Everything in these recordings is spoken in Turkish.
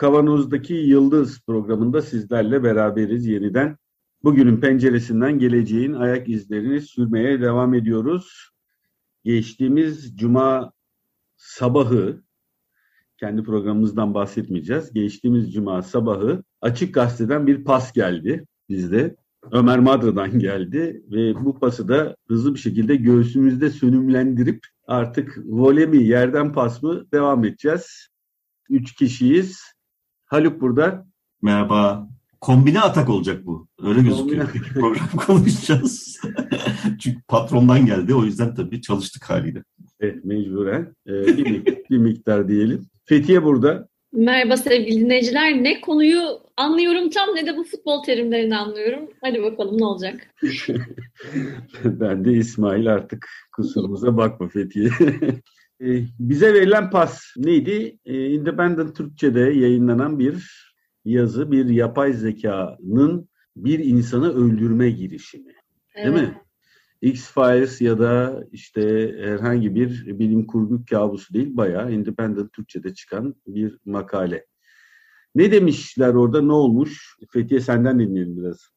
Kavanoz'daki Yıldız programında sizlerle beraberiz yeniden. Bugünün penceresinden geleceğin ayak izlerini sürmeye devam ediyoruz. Geçtiğimiz cuma sabahı, kendi programımızdan bahsetmeyeceğiz. Geçtiğimiz cuma sabahı Açık Gazete'den bir pas geldi bizde. Ömer Madra'dan geldi ve bu pası da hızlı bir şekilde göğsümüzde sönümlendirip artık voley mi yerden pas mı devam edeceğiz. Üç kişiyiz. Haluk burada. Merhaba. Kombine atak olacak bu. Öyle gözüküyor. Program konuşacağız. Çünkü patrondan geldi. O yüzden tabii çalıştık haliyle. Evet mecburen. Ee, bir, bir miktar diyelim. Fethiye burada. Merhaba sevgili dinleyiciler. Ne konuyu anlıyorum tam ne de bu futbol terimlerini anlıyorum. Hadi bakalım ne olacak. ben de İsmail artık kusurumuza bakma Fethiye. Ee, bize verilen pas neydi? Ee, Independent Türkçe'de yayınlanan bir yazı, bir yapay zekanın bir insanı öldürme girişimi. Evet. Değil mi? X-Files ya da işte herhangi bir bilim kurgu kabusu değil, bayağı Independent Türkçe'de çıkan bir makale. Ne demişler orada, ne olmuş? Fethiye senden dinleyelim biraz.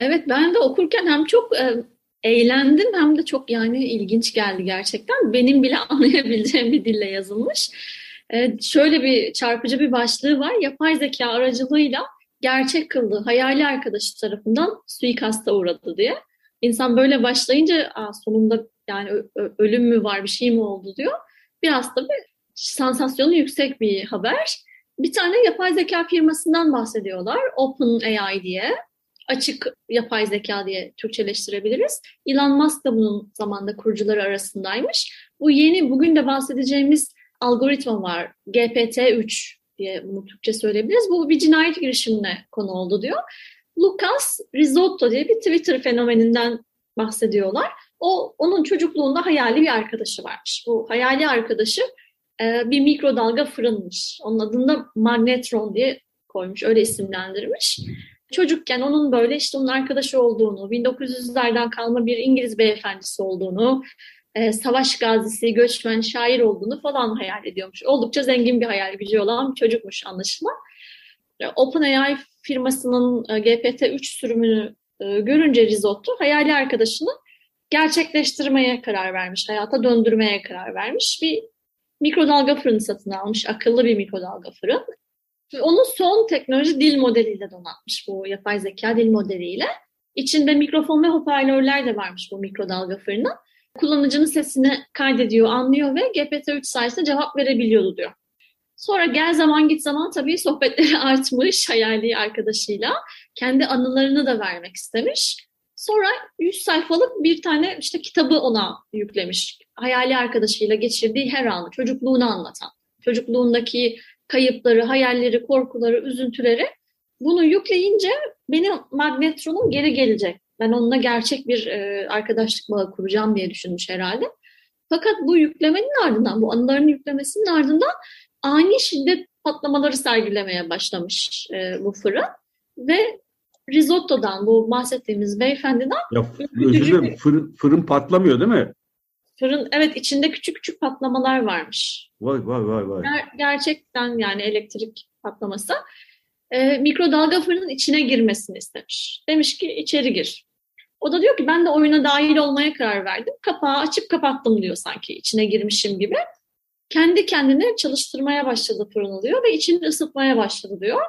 Evet, ben de okurken hem çok e, eğlendim hem de çok yani ilginç geldi gerçekten. Benim bile anlayabileceğim bir dille yazılmış. E, şöyle bir çarpıcı bir başlığı var. Yapay zeka aracılığıyla gerçek kıldığı hayali arkadaşı tarafından suikasta uğradı diye. İnsan böyle başlayınca sonunda yani ölüm mü var bir şey mi oldu diyor. Biraz tabii sansasyonu yüksek bir haber. Bir tane yapay zeka firmasından bahsediyorlar. OpenAI diye. Açık yapay zeka diye Türkçeleştirebiliriz. Elon Musk da bunun zamanda kurucuları arasındaymış. Bu yeni bugün de bahsedeceğimiz algoritma var. GPT-3 diye bunu Türkçe söyleyebiliriz. Bu bir cinayet girişimine konu oldu diyor. Lucas Risotto diye bir Twitter fenomeninden bahsediyorlar. O onun çocukluğunda hayali bir arkadaşı varmış. Bu hayali arkadaşı e, bir mikrodalga fırınmış. Onun adını da magnetron diye koymuş, öyle isimlendirmiş. Çocukken onun böyle işte onun arkadaşı olduğunu, 1900'lerden kalma bir İngiliz beyefendisi olduğunu, e, savaş gazisi, göçmen, şair olduğunu falan hayal ediyormuş. Oldukça zengin bir hayal gücü olan bir çocukmuş anlaşılan. E, OpenAI firmasının e, GPT-3 sürümünü e, görünce Risotto hayali arkadaşını gerçekleştirmeye karar vermiş, hayata döndürmeye karar vermiş. Bir mikrodalga fırını satın almış, akıllı bir mikrodalga fırın. Onu son teknoloji dil modeliyle donatmış bu yapay zeka dil modeliyle. İçinde mikrofon ve hoparlörler de varmış bu mikrodalga fırının. Kullanıcının sesini kaydediyor, anlıyor ve GPT-3 sayesinde cevap verebiliyordu diyor. Sonra gel zaman git zaman tabii sohbetleri artmış hayali arkadaşıyla. Kendi anılarını da vermek istemiş. Sonra 100 sayfalık bir tane işte kitabı ona yüklemiş. Hayali arkadaşıyla geçirdiği her anı, çocukluğunu anlatan. Çocukluğundaki kayıpları, hayalleri, korkuları, üzüntüleri. Bunu yükleyince benim magnetronum geri gelecek. Ben onunla gerçek bir e, arkadaşlık bağı kuracağım diye düşünmüş herhalde. Fakat bu yüklemenin ardından, bu anıların yüklemesinin ardından ani şiddet patlamaları sergilemeye başlamış e, bu fırın. Ve risottodan, bu bahsettiğimiz beyefendiden... Ya, özür dilerim, fırın, fırın patlamıyor değil mi? Fırın, evet içinde küçük küçük patlamalar varmış. Vay vay vay vay. Ger gerçekten yani elektrik patlaması. E, mikrodalga fırının içine girmesini istemiş. Demiş ki içeri gir. O da diyor ki ben de oyuna dahil olmaya karar verdim. Kapağı açıp kapattım diyor sanki içine girmişim gibi. Kendi kendine çalıştırmaya başladı fırını diyor ve içini ısıtmaya başladı diyor.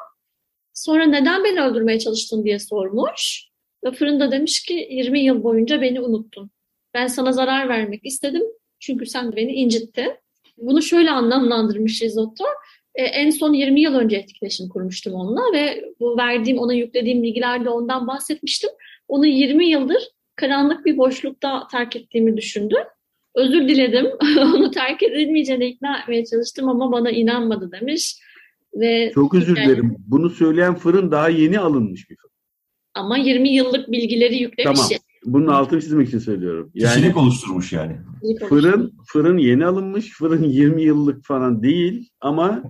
Sonra neden beni öldürmeye çalıştın diye sormuş. Ve fırında demiş ki 20 yıl boyunca beni unuttun. Ben sana zarar vermek istedim çünkü sen beni incittin. Bunu şöyle anlamlandırmış Risotto. E, en son 20 yıl önce etkileşim kurmuştum onunla ve bu verdiğim, ona yüklediğim bilgilerde ondan bahsetmiştim. Onu 20 yıldır karanlık bir boşlukta terk ettiğimi düşündü. Özür diledim. Onu terk edilmeyeceğine ikna etmeye çalıştım ama bana inanmadı demiş. ve Çok özür hikaye- dilerim. Bunu söyleyen fırın daha yeni alınmış bir fırın. Ama 20 yıllık bilgileri yüklemiş. Tamam. Bunun altını çizmek için söylüyorum. Yani Kişilik oluşturmuş yani. fırın fırın yeni alınmış. Fırın 20 yıllık falan değil ama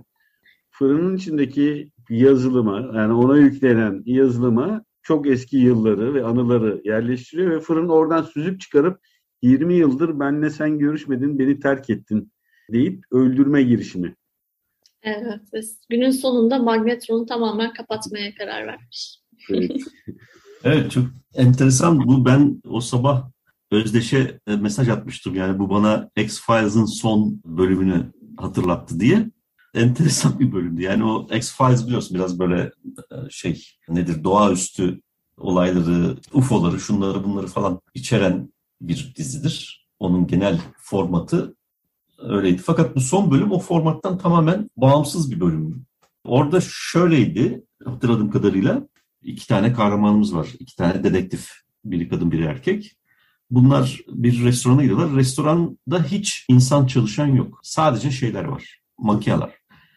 fırının içindeki yazılıma yani ona yüklenen yazılıma çok eski yılları ve anıları yerleştiriyor ve fırın oradan süzüp çıkarıp 20 yıldır benle sen görüşmedin, beni terk ettin deyip öldürme girişimi. Evet. Ve günün sonunda magnetronu tamamen kapatmaya karar vermiş. Evet. Evet çok enteresan bu. Ben o sabah Özdeş'e e, mesaj atmıştım. Yani bu bana X-Files'ın son bölümünü hatırlattı diye. Enteresan bir bölümdü. Yani o X-Files biliyorsun biraz böyle e, şey nedir doğaüstü olayları, UFO'ları, şunları bunları falan içeren bir dizidir. Onun genel formatı öyleydi. Fakat bu son bölüm o formattan tamamen bağımsız bir bölüm. Orada şöyleydi hatırladığım kadarıyla iki tane kahramanımız var. İki tane dedektif. Biri kadın biri erkek. Bunlar bir restorana gidiyorlar. Restoranda hiç insan çalışan yok. Sadece şeyler var. Makiyalar.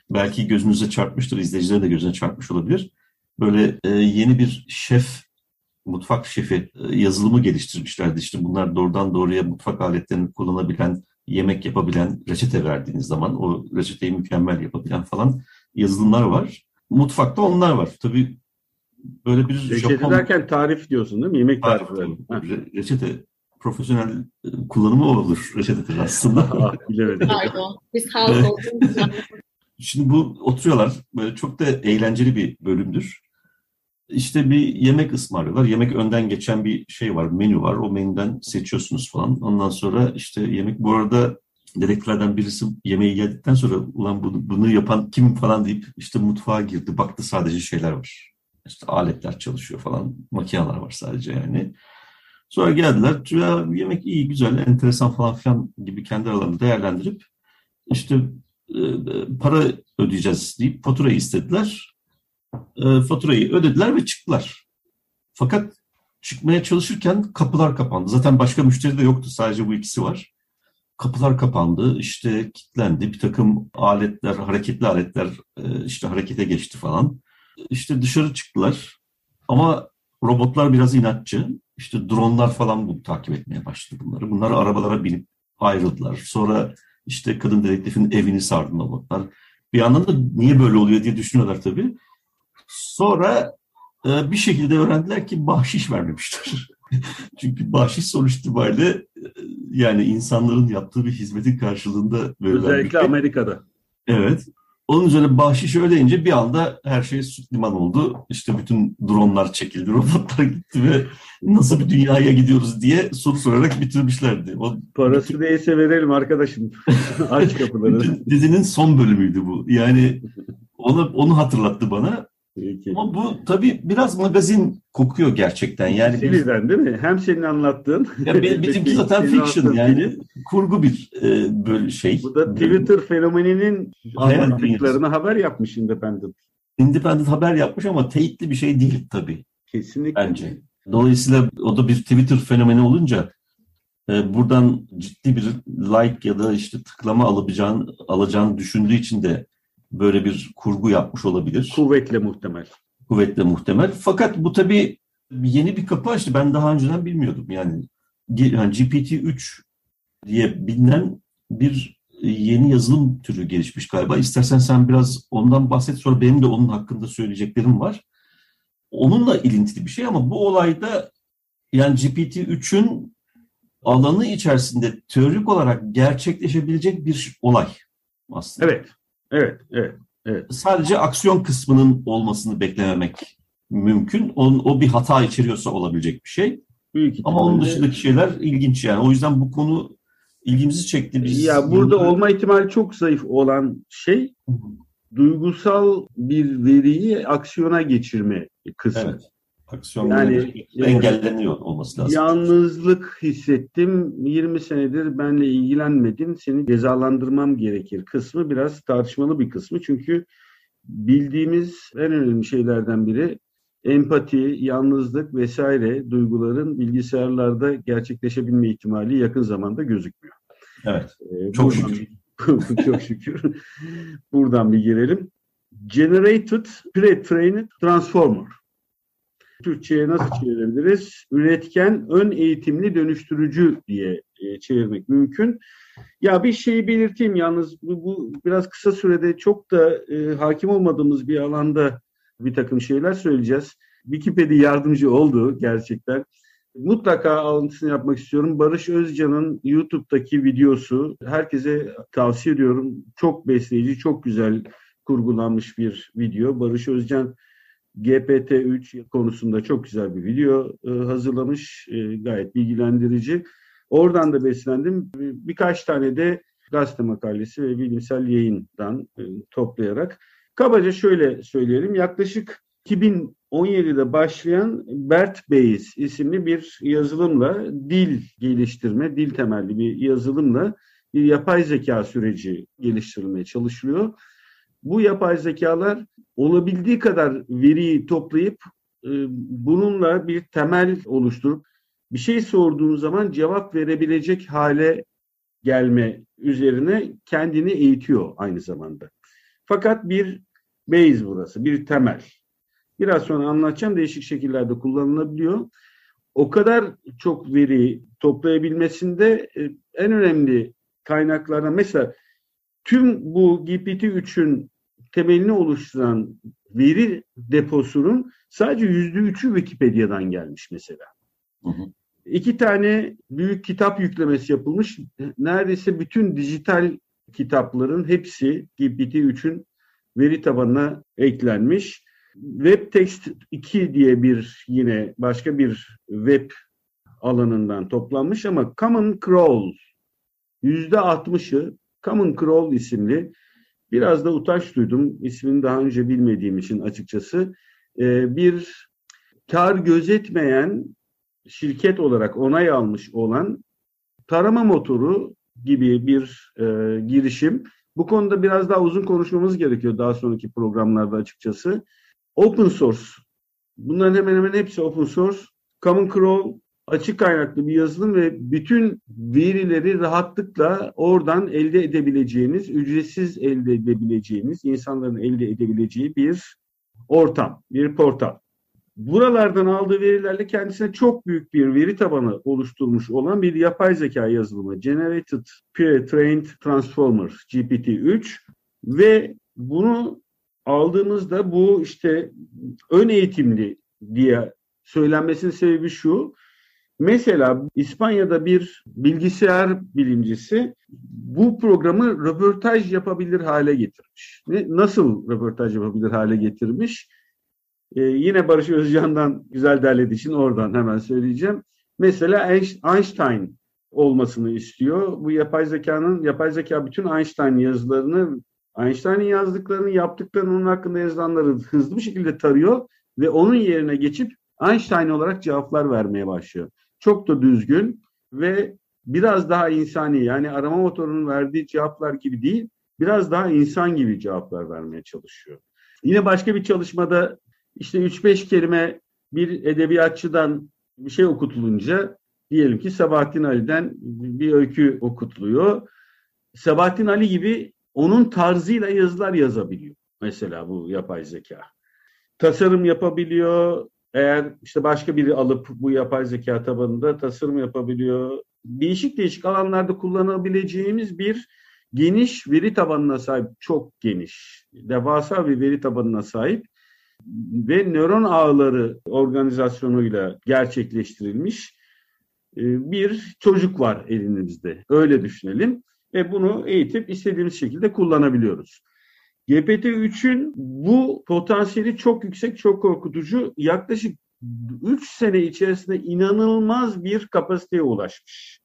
Belki gözünüze çarpmıştır. izleyicilerin de gözüne çarpmış olabilir. Böyle e, yeni bir şef, mutfak şefi e, yazılımı geliştirmişlerdi. İşte bunlar doğrudan doğruya mutfak aletlerini kullanabilen, yemek yapabilen, reçete verdiğiniz zaman o reçeteyi mükemmel yapabilen falan yazılımlar var. Mutfakta onlar var. Tabii böyle bir Reçete Japon derken tarif diyorsun değil mi? Yemek tarif, tarifi. Re- reçete profesyonel e, kullanımı olur reçetedir aslında. Ah, bilemedim. Pardon. Biz halk Evet. olduğumuz zaman Şimdi bu oturuyorlar. Böyle çok da eğlenceli bir bölümdür. İşte bir yemek ısmarlıyorlar. Yemek önden geçen bir şey var, menü var. O menüden seçiyorsunuz falan. Ondan sonra işte yemek bu arada dedektiflerden birisi yemeği yedikten sonra ulan bunu, bunu yapan kim falan deyip işte mutfağa girdi. Baktı sadece şeyler var. İşte aletler çalışıyor falan. Makineler var sadece yani. Sonra geldiler. Ya, yemek iyi, güzel, enteresan falan filan gibi kendi aralarında değerlendirip işte e, para ödeyeceğiz deyip faturayı istediler. E, faturayı ödediler ve çıktılar. Fakat çıkmaya çalışırken kapılar kapandı. Zaten başka müşteri de yoktu. Sadece bu ikisi var. Kapılar kapandı. işte kilitlendi. Bir takım aletler, hareketli aletler e, işte harekete geçti falan. İşte dışarı çıktılar. Ama robotlar biraz inatçı. İşte dronlar falan bunu takip etmeye başladı bunları. Bunlar arabalara binip ayrıldılar. Sonra işte kadın dedektifin evini sardı robotlar. Bir yandan da niye böyle oluyor diye düşünüyorlar tabii. Sonra e, bir şekilde öğrendiler ki bahşiş vermemişler. Çünkü bahşiş sonuç itibariyle e, yani insanların yaptığı bir hizmetin karşılığında verilen bir Özellikle şey. Amerika'da. Evet. Onun üzerine bahşiş ödeyince bir anda her şey süt liman oldu. İşte bütün dronlar çekildi, robotlar gitti ve nasıl bir dünyaya gidiyoruz diye soru sorarak bitirmişlerdi. O Parası değilse verelim arkadaşım. Aç kapıları. bütün dizinin son bölümüydü bu. Yani onu, onu hatırlattı bana. Peki. Ama bu tabii biraz magazin kokuyor gerçekten. Yani birden değil mi? Hem senin anlattığın. ya be- bizimki zaten fiction yani kurgu bir e, böyle şey. Bu da Twitter fenomeninin Hayal anlattıklarını haber yapmış Independent. Independent haber yapmış ama teyitli bir şey değil tabii. Kesinlikle. bence. Dolayısıyla o da bir Twitter fenomeni olunca e, buradan ciddi bir like ya da işte tıklama alabileceğin, alacağını düşündüğü için de böyle bir kurgu yapmış olabilir. Kuvvetle muhtemel. Kuvvetle muhtemel. Fakat bu tabii yeni bir kapı açtı. Ben daha önceden bilmiyordum. Yani, yani GPT-3 diye bilinen bir yeni yazılım türü gelişmiş galiba. İstersen sen biraz ondan bahset sonra benim de onun hakkında söyleyeceklerim var. Onunla ilintili bir şey ama bu olayda yani GPT-3'ün alanı içerisinde teorik olarak gerçekleşebilecek bir olay aslında. Evet. Evet. Evet. Sadece aksiyon kısmının olmasını beklememek mümkün. O, o bir hata içeriyorsa olabilecek bir şey. Büyük Ama onun dışındaki şeyler ilginç yani. O yüzden bu konu ilgimizi çekti. Biz Ya burada yıllar- olma ihtimali çok zayıf olan şey duygusal bir veriyi aksiyona geçirme kısmı. Evet. Aksiyon Yani- engelleniyor olması lazım. Yalnızlık hissettim. 20 senedir benle ilgilenmedin. Seni cezalandırmam gerekir kısmı biraz tartışmalı bir kısmı. Çünkü bildiğimiz en önemli şeylerden biri empati, yalnızlık vesaire duyguların bilgisayarlarda gerçekleşebilme ihtimali yakın zamanda gözükmüyor. Evet. Ee, Çok buradan- çok şükür. Buradan bir girelim. Generated Pre-Trained Transformer. Türkçe'ye nasıl çevirebiliriz? Üretken ön eğitimli dönüştürücü diye e, çevirmek mümkün. Ya bir şeyi belirteyim yalnız bu, bu biraz kısa sürede çok da e, hakim olmadığımız bir alanda bir takım şeyler söyleyeceğiz. Wikipedia yardımcı oldu gerçekten. Mutlaka alıntısını yapmak istiyorum. Barış Özcan'ın YouTube'daki videosu herkese tavsiye ediyorum. Çok besleyici, çok güzel kurgulanmış bir video. Barış Özcan GPT-3 konusunda çok güzel bir video e, hazırlamış. E, gayet bilgilendirici. Oradan da beslendim. Birkaç tane de gazete makalesi ve bilimsel yayından e, toplayarak. Kabaca şöyle söyleyelim. Yaklaşık 2017'de başlayan Bert Bayes isimli bir yazılımla dil geliştirme, dil temelli bir yazılımla bir yapay zeka süreci geliştirilmeye çalışılıyor. Bu yapay zekalar olabildiği kadar veriyi toplayıp e, bununla bir temel oluşturup bir şey sorduğun zaman cevap verebilecek hale gelme üzerine kendini eğitiyor aynı zamanda. Fakat bir base burası, bir temel. Biraz sonra anlatacağım değişik şekillerde kullanılabiliyor. O kadar çok veri toplayabilmesinde e, en önemli kaynaklardan mesela tüm bu GPT-3'ün temelini oluşturan veri deposunun sadece yüzde üçü Wikipedia'dan gelmiş mesela. Hı hı. İki tane büyük kitap yüklemesi yapılmış. Neredeyse bütün dijital kitapların hepsi GPT-3'ün veri tabanına eklenmiş. WebText 2 diye bir yine başka bir web alanından toplanmış ama Common Crawl yüzde 60'ı Common Crawl isimli biraz da utanç duydum. ismini daha önce bilmediğim için açıkçası. Ee, bir kar gözetmeyen şirket olarak onay almış olan tarama motoru gibi bir e, girişim. Bu konuda biraz daha uzun konuşmamız gerekiyor daha sonraki programlarda açıkçası. Open source. Bunların hemen hemen hepsi open source. Common Crawl açık kaynaklı bir yazılım ve bütün verileri rahatlıkla oradan elde edebileceğiniz, ücretsiz elde edebileceğiniz, insanların elde edebileceği bir ortam, bir portal. Buralardan aldığı verilerle kendisine çok büyük bir veri tabanı oluşturmuş olan bir yapay zeka yazılımı Generated Pre-Trained Transformer GPT-3 ve bunu aldığımızda bu işte ön eğitimli diye söylenmesinin sebebi şu. Mesela İspanya'da bir bilgisayar bilimcisi bu programı röportaj yapabilir hale getirmiş. Nasıl röportaj yapabilir hale getirmiş? Ee, yine Barış Özcan'dan güzel derlediği için oradan hemen söyleyeceğim. Mesela Einstein olmasını istiyor. Bu yapay zekanın, yapay zeka bütün Einstein yazılarını, Einstein'ın yazdıklarını, yaptıklarını, onun hakkında yazılanları hızlı bir şekilde tarıyor ve onun yerine geçip Einstein olarak cevaplar vermeye başlıyor. Çok da düzgün ve biraz daha insani yani arama motorunun verdiği cevaplar gibi değil, biraz daha insan gibi cevaplar vermeye çalışıyor. Yine başka bir çalışmada işte 3-5 kelime bir edebiyatçıdan bir şey okutulunca diyelim ki Sabahattin Ali'den bir öykü okutuluyor. Sabahattin Ali gibi onun tarzıyla yazılar yazabiliyor. Mesela bu yapay zeka. Tasarım yapabiliyor. Eğer işte başka biri alıp bu yapay zeka tabanında tasarım yapabiliyor. Değişik değişik alanlarda kullanabileceğimiz bir geniş veri tabanına sahip, çok geniş, devasa bir veri tabanına sahip ve nöron ağları organizasyonuyla gerçekleştirilmiş e, bir çocuk var elimizde. Öyle düşünelim ve bunu eğitip istediğimiz şekilde kullanabiliyoruz. GPT-3'ün bu potansiyeli çok yüksek, çok korkutucu. Yaklaşık 3 sene içerisinde inanılmaz bir kapasiteye ulaşmış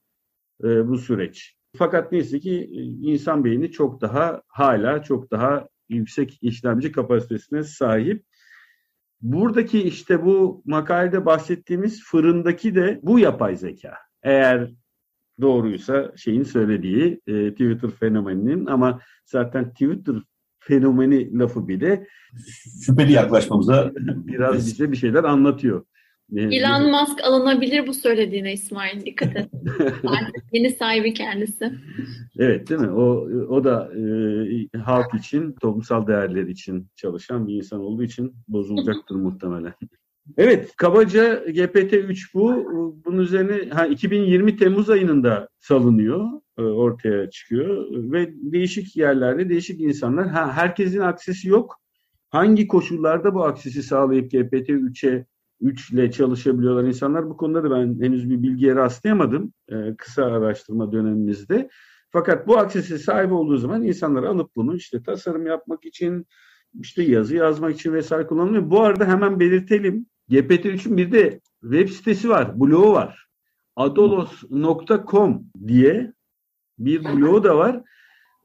e, bu süreç. Fakat neyse ki e, insan beyni çok daha hala çok daha yüksek işlemci kapasitesine sahip. Buradaki işte bu makalede bahsettiğimiz fırındaki de bu yapay zeka. Eğer doğruysa şeyin söylediği e, Twitter fenomeninin ama zaten Twitter fenomeni lafı bile şüpheli yaklaşmamıza biraz bize bir şeyler anlatıyor. Elon Musk alınabilir bu söylediğine İsmail dikkat et. yeni sahibi kendisi. Evet değil mi? O o da e, halk için, toplumsal değerler için çalışan bir insan olduğu için bozulacaktır muhtemelen. Evet, kabaca GPT-3 bu. Bunun üzerine ha, 2020 Temmuz ayında salınıyor, ortaya çıkıyor ve değişik yerlerde değişik insanlar. Ha, herkesin aksesi yok. Hangi koşullarda bu aksesi sağlayıp GPT-3'e 3 ile çalışabiliyorlar insanlar? Bu konuda da ben henüz bir bilgiye rastlayamadım e, kısa araştırma dönemimizde. Fakat bu aksesi sahip olduğu zaman insanlar alıp bunu işte tasarım yapmak için, işte yazı yazmak için vesaire kullanılıyor. Bu arada hemen belirtelim. GPT-3'ün bir de web sitesi var, blogu var. adolos.com diye bir blogu da var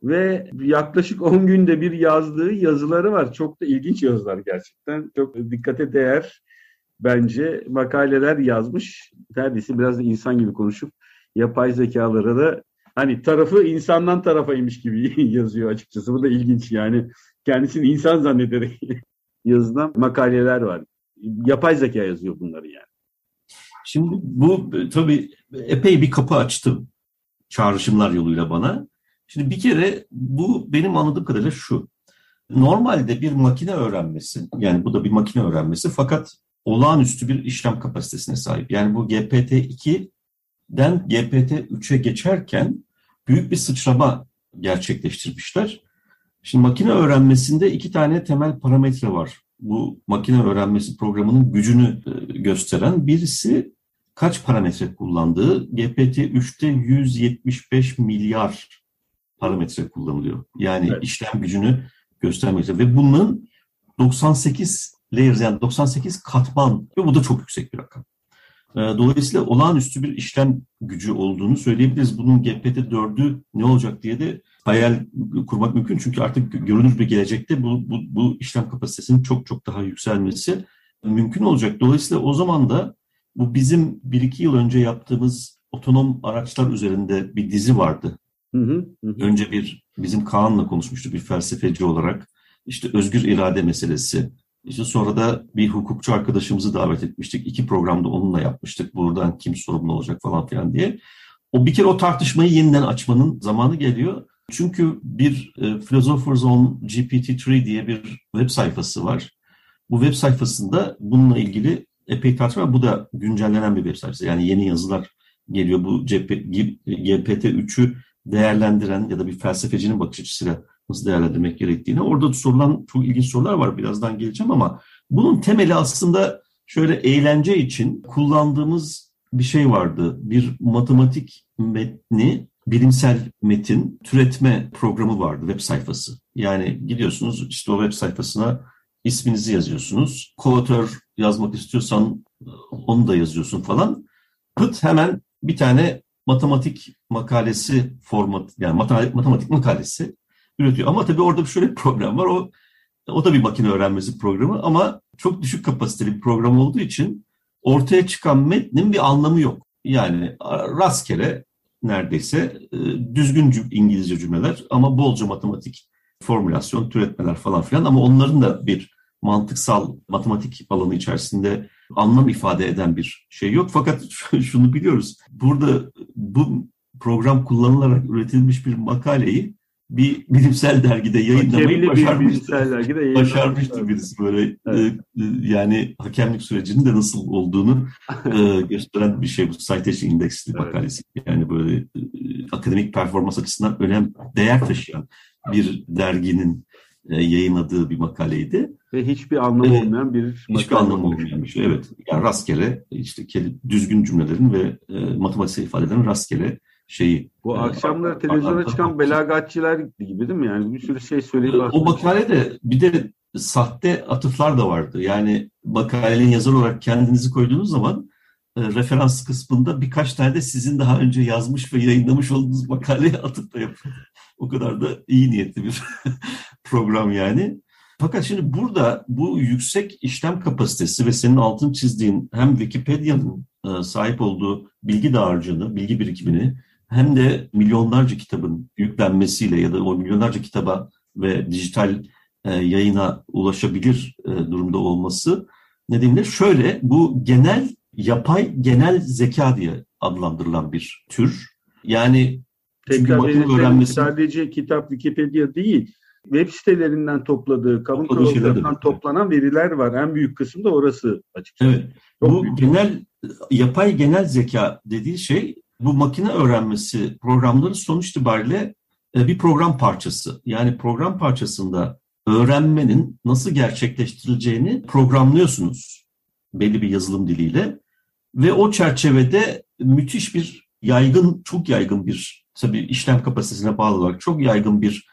ve yaklaşık 10 günde bir yazdığı yazıları var. Çok da ilginç yazılar gerçekten. Çok dikkate değer bence makaleler yazmış. Neredeyse biraz da insan gibi konuşup yapay zekalara da hani tarafı insandan tarafaymış gibi yazıyor açıkçası. Bu da ilginç yani. Kendisini insan zannederek yazılan makaleler var. Yapay zeka yazıyor bunları yani. Şimdi bu tabii epey bir kapı açtı çağrışımlar yoluyla bana. Şimdi bir kere bu benim anladığım kadarıyla şu. Normalde bir makine öğrenmesi, yani bu da bir makine öğrenmesi fakat olağanüstü bir işlem kapasitesine sahip. Yani bu GPT-2'den GPT-3'e geçerken büyük bir sıçrama gerçekleştirmişler. Şimdi makine öğrenmesinde iki tane temel parametre var. Bu makine öğrenmesi programının gücünü e, gösteren birisi kaç parametre kullandığı. GPT-3'te 175 milyar parametre kullanılıyor. Yani evet. işlem gücünü göstermekte ve bunun 98 layers yani 98 katman ve bu da çok yüksek bir rakam. Ee, dolayısıyla olağanüstü bir işlem gücü olduğunu söyleyebiliriz. Bunun GPT-4'ü ne olacak diye de hayal kurmak mümkün. Çünkü artık görünür bir gelecekte bu, bu, bu işlem kapasitesinin çok çok daha yükselmesi mümkün olacak. Dolayısıyla o zaman da bu bizim bir iki yıl önce yaptığımız otonom araçlar üzerinde bir dizi vardı. Hı hı, hı. Önce bir bizim Kaan'la konuşmuştuk bir felsefeci olarak. İşte özgür irade meselesi, işte sonra da bir hukukçu arkadaşımızı davet etmiştik. İki programda onunla yapmıştık. Buradan kim sorumlu olacak falan filan diye. O bir kere o tartışmayı yeniden açmanın zamanı geliyor. Çünkü bir e, Philosophers on GPT-3 diye bir web sayfası var. Bu web sayfasında bununla ilgili epey tartışma. Bu da güncellenen bir web sayfası. Yani yeni yazılar geliyor. Bu GPT-3'ü değerlendiren ya da bir felsefecinin bakış açısıyla nasıl değerlendirmek gerektiğini. Orada sorulan çok ilginç sorular var. Birazdan geleceğim ama bunun temeli aslında şöyle eğlence için kullandığımız bir şey vardı. Bir matematik metni, bilimsel metin türetme programı vardı web sayfası. Yani gidiyorsunuz işte o web sayfasına isminizi yazıyorsunuz. Koatör yazmak istiyorsan onu da yazıyorsun falan. Pıt hemen bir tane matematik makalesi format yani matematik, matematik makalesi üretiyor. Ama tabii orada şöyle bir problem var. O o da bir makine öğrenmesi programı ama çok düşük kapasiteli bir program olduğu için ortaya çıkan metnin bir anlamı yok. Yani rastgele neredeyse e, düzgün İngilizce cümleler ama bolca matematik formülasyon, türetmeler falan filan ama onların da bir mantıksal matematik alanı içerisinde anlam ifade eden bir şey yok. Fakat şunu biliyoruz. Burada bu program kullanılarak üretilmiş bir makaleyi bir bilimsel dergide yayınlamayı başarmıştı. Bir dergide başarmıştı birisi böyle evet. e, yani hakemlik sürecinin de nasıl olduğunu e, gösteren bir şey bu Citation Index'li evet. makalesi. Yani böyle e, akademik performans açısından önem değer taşıyan bir derginin e, yayınladığı bir makaleydi. Ve hiçbir anlamı e, olmayan bir Hiçbir anlamı olmayan bir şey. Evet. Yani rastgele işte düzgün cümlelerin ve e, matematiksel ifadelerin rastgele şeyi. Bu e, akşamları televizyona çıkan belagatçiler gibi değil mi? Yani bir sürü şey söyleyip... O makalede bir de sahte atıflar da vardı. Yani makalenin yazar olarak kendinizi koyduğunuz zaman e, referans kısmında birkaç tane de sizin daha önce yazmış ve yayınlamış olduğunuz makaleye atıp da. O kadar da iyi niyetli bir program yani. Fakat şimdi burada bu yüksek işlem kapasitesi ve senin altın çizdiğin hem Wikipedia'nın e, sahip olduğu bilgi dağarcığını, bilgi birikimini hem de milyonlarca kitabın yüklenmesiyle ya da o milyonlarca kitaba ve dijital e, yayına ulaşabilir e, durumda olması nedeniyle şöyle bu genel yapay genel zeka diye adlandırılan bir tür. Yani Tekrar makine öğrenmesi sadece kitap Wikipedia değil web sitelerinden topladığı, kamu kuruluşlarından toplanan veriler var. En büyük kısım da orası açıkçası. Evet. Çok bu büyük. genel yapay genel zeka dediği şey bu makine öğrenmesi programları sonuç itibariyle e, bir program parçası. Yani program parçasında öğrenmenin nasıl gerçekleştirileceğini programlıyorsunuz belli bir yazılım diliyle ve o çerçevede müthiş bir yaygın, çok yaygın bir tabii işlem kapasitesine bağlı olarak çok yaygın bir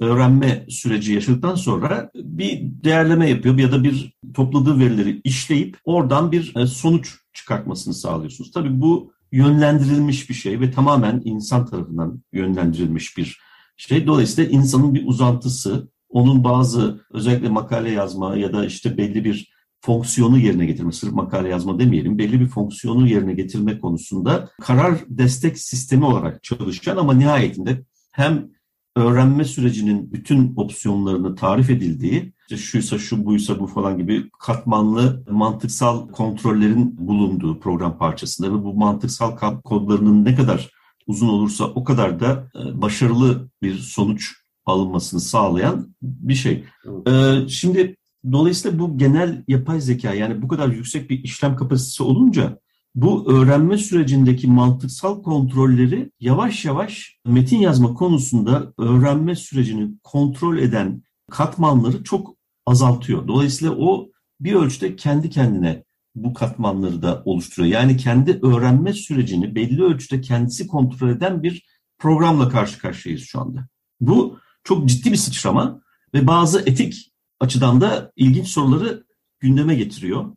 öğrenme süreci yaşadıktan sonra bir değerleme yapıyor ya da bir topladığı verileri işleyip oradan bir e, sonuç çıkartmasını sağlıyorsunuz. Tabii bu yönlendirilmiş bir şey ve tamamen insan tarafından yönlendirilmiş bir şey. Dolayısıyla insanın bir uzantısı, onun bazı özellikle makale yazma ya da işte belli bir fonksiyonu yerine getirme, sırf makale yazma demeyelim, belli bir fonksiyonu yerine getirme konusunda karar destek sistemi olarak çalışan ama nihayetinde hem öğrenme sürecinin bütün opsiyonlarını tarif edildiği, işte şuysa şu buysa bu falan gibi katmanlı mantıksal kontrollerin bulunduğu program parçasında ve bu mantıksal kodlarının ne kadar uzun olursa o kadar da e, başarılı bir sonuç alınmasını sağlayan bir şey. Evet. Şimdi dolayısıyla bu genel yapay zeka yani bu kadar yüksek bir işlem kapasitesi olunca bu öğrenme sürecindeki mantıksal kontrolleri yavaş yavaş metin yazma konusunda öğrenme sürecini kontrol eden katmanları çok azaltıyor. Dolayısıyla o bir ölçüde kendi kendine bu katmanları da oluşturuyor. Yani kendi öğrenme sürecini belli ölçüde kendisi kontrol eden bir programla karşı karşıyayız şu anda. Bu çok ciddi bir sıçrama ve bazı etik açıdan da ilginç soruları gündeme getiriyor.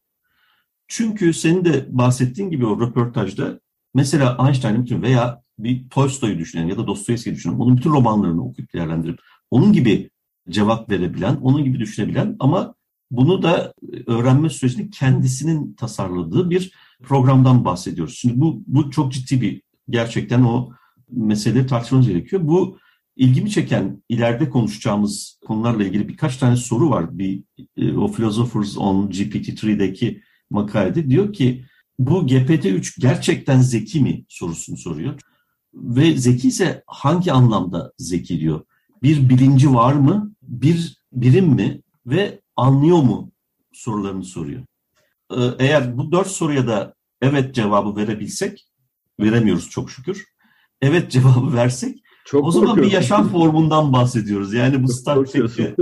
Çünkü senin de bahsettiğin gibi o röportajda mesela Einstein'ın bütün veya bir Tolstoy'u düşünen ya da Dostoyevski'yi düşünen, onun bütün romanlarını okuyup değerlendirip onun gibi cevap verebilen, onun gibi düşünebilen ama bunu da öğrenme sürecinde kendisinin tasarladığı bir programdan bahsediyoruz. Şimdi bu, bu çok ciddi bir gerçekten o meseleleri tartışmamız gerekiyor. Bu ilgimi çeken ileride konuşacağımız konularla ilgili birkaç tane soru var. Bir e, o Philosophers on GPT-3'deki makalede diyor ki bu GPT-3 gerçekten zeki mi sorusunu soruyor. Ve zeki ise hangi anlamda zeki diyor. Bir bilinci var mı? Bir birim mi? Ve anlıyor mu sorularını soruyor. Ee, eğer bu dört soruya da evet cevabı verebilsek, veremiyoruz çok şükür. Evet cevabı versek çok o zaman bir yaşam formundan bahsediyoruz. Yani bu Star Trek'te,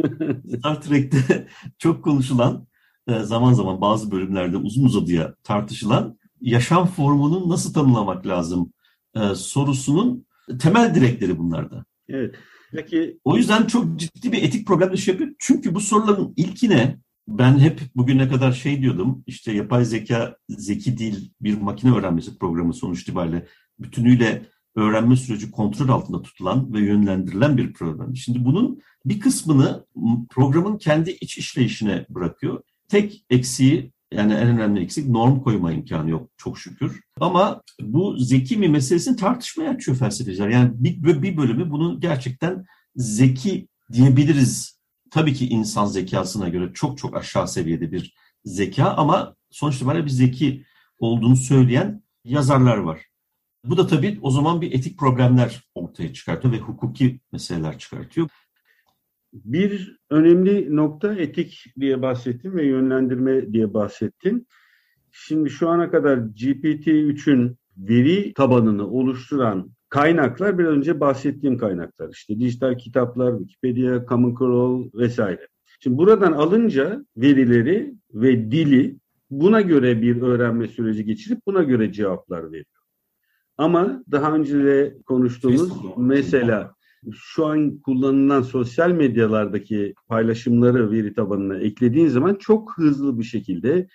Star Trek'te çok konuşulan e, zaman zaman bazı bölümlerde uzun uzadıya tartışılan yaşam formunu nasıl tanımlamak lazım e, sorusunun temel direkleri bunlarda. Evet. Peki o yüzden çok ciddi bir etik problem şey yapıyor. Çünkü bu soruların ilkine ben hep bugüne kadar şey diyordum. işte yapay zeka zeki değil bir makine öğrenmesi programı sonuç itibariyle bütünüyle öğrenme süreci kontrol altında tutulan ve yönlendirilen bir program. Şimdi bunun bir kısmını programın kendi iç işleyişine bırakıyor. Tek eksiği yani en önemli eksik norm koyma imkanı yok çok şükür. Ama bu zeki mi meselesini tartışmaya açıyor felsefeciler. Yani bir, bir bölümü bunun gerçekten zeki diyebiliriz. Tabii ki insan zekasına göre çok çok aşağı seviyede bir zeka ama sonuçta böyle bir zeki olduğunu söyleyen yazarlar var. Bu da tabii o zaman bir etik problemler ortaya çıkartıyor ve hukuki meseleler çıkartıyor. Bir önemli nokta etik diye bahsettin ve yönlendirme diye bahsettin. Şimdi şu ana kadar GPT-3'ün veri tabanını oluşturan kaynaklar bir önce bahsettiğim kaynaklar. İşte dijital kitaplar, Wikipedia, Common Crawl vesaire. Şimdi buradan alınca verileri ve dili buna göre bir öğrenme süreci geçirip buna göre cevaplar veriyor. Ama daha önce de konuştuğumuz mesela şu an kullanılan sosyal medyalardaki paylaşımları veri tabanına eklediğin zaman çok hızlı bir şekilde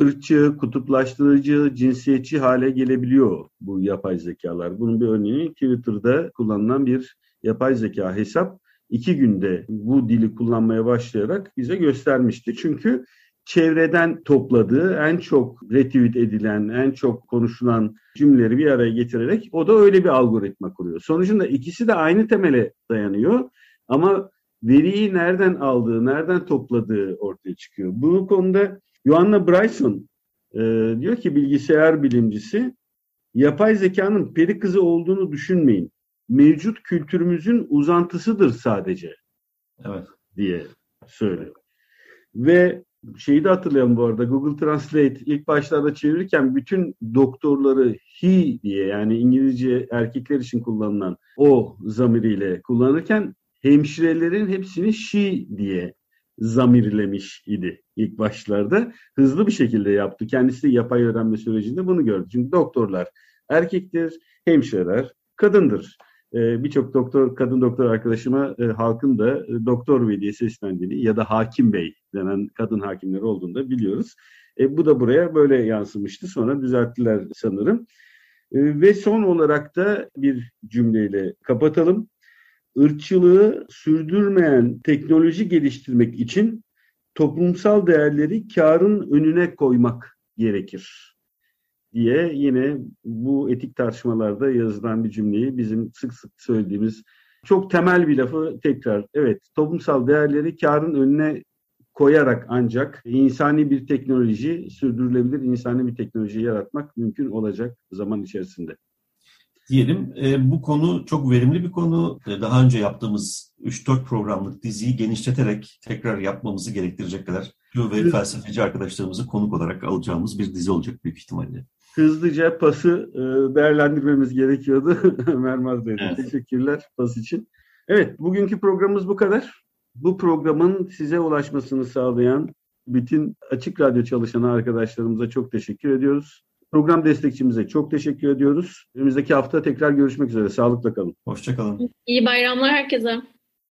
ırkçı, kutuplaştırıcı, cinsiyetçi hale gelebiliyor bu yapay zekalar. Bunun bir örneği Twitter'da kullanılan bir yapay zeka hesap iki günde bu dili kullanmaya başlayarak bize göstermişti. Çünkü çevreden topladığı en çok retweet edilen, en çok konuşulan cümleleri bir araya getirerek o da öyle bir algoritma kuruyor. Sonucunda ikisi de aynı temele dayanıyor ama veriyi nereden aldığı, nereden topladığı ortaya çıkıyor. Bu konuda Joanna Bryson e, diyor ki bilgisayar bilimcisi yapay zekanın peri kızı olduğunu düşünmeyin. Mevcut kültürümüzün uzantısıdır sadece. Evet. diye söylüyor. Ve şeyi de hatırlayalım bu arada Google Translate ilk başlarda çevirirken bütün doktorları he diye yani İngilizce erkekler için kullanılan o zamiriyle kullanırken hemşirelerin hepsini she diye zamirlemiş idi ilk başlarda. Hızlı bir şekilde yaptı. Kendisi de yapay öğrenme sürecinde bunu gördü. Çünkü doktorlar erkektir, hemşireler kadındır. Ee, Birçok doktor, kadın doktor arkadaşıma e, halkın da e, doktor bey diye seslendiğini ya da hakim bey denen kadın hakimler olduğunu da biliyoruz. E, bu da buraya böyle yansımıştı. Sonra düzelttiler sanırım. E, ve son olarak da bir cümleyle kapatalım ırkçılığı sürdürmeyen teknoloji geliştirmek için toplumsal değerleri karın önüne koymak gerekir diye yine bu etik tartışmalarda yazılan bir cümleyi bizim sık sık söylediğimiz çok temel bir lafı tekrar evet toplumsal değerleri karın önüne koyarak ancak insani bir teknoloji sürdürülebilir insani bir teknoloji yaratmak mümkün olacak zaman içerisinde diyelim. E, bu konu çok verimli bir konu. E, daha önce yaptığımız 3-4 programlık diziyi genişleterek tekrar yapmamızı gerektirecek kadar ve felsefeci arkadaşlarımızı konuk olarak alacağımız bir dizi olacak büyük ihtimalle. Hızlıca pası e, değerlendirmemiz gerekiyordu. Mermaz Bey. Evet. Teşekkürler pas için. Evet, bugünkü programımız bu kadar. Bu programın size ulaşmasını sağlayan bütün Açık Radyo çalışan arkadaşlarımıza çok teşekkür ediyoruz. Program destekçimize çok teşekkür ediyoruz. Önümüzdeki hafta tekrar görüşmek üzere. Sağlıkla kalın. Hoşçakalın. İyi bayramlar herkese.